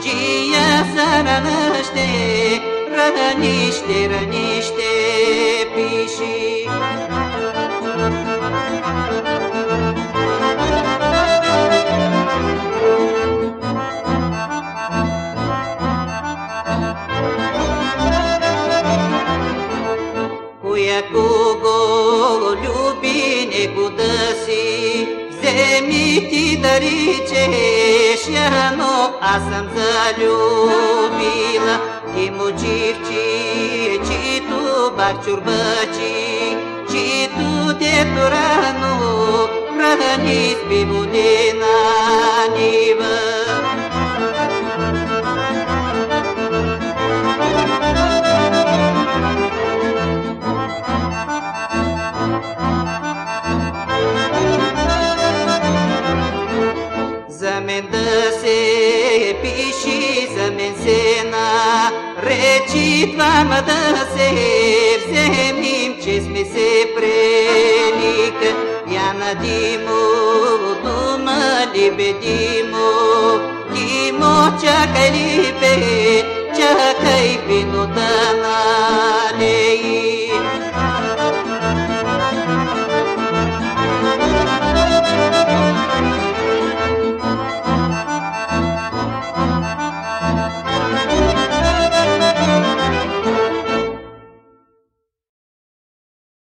mome, ya no mare chula, lisi selu došlo, ya no momenja za, džija mom kuhtefte, džija a sam zaljubila I mu čirči, či tu bak čurbači Či tu djetu ranu, rani spi budi na niva Zamendam пиши за мен сена, речи двама да се вземим, че сме се преника. Я на Димо, дума ли бе Димо, Димо чакай ли бе, чакай винота.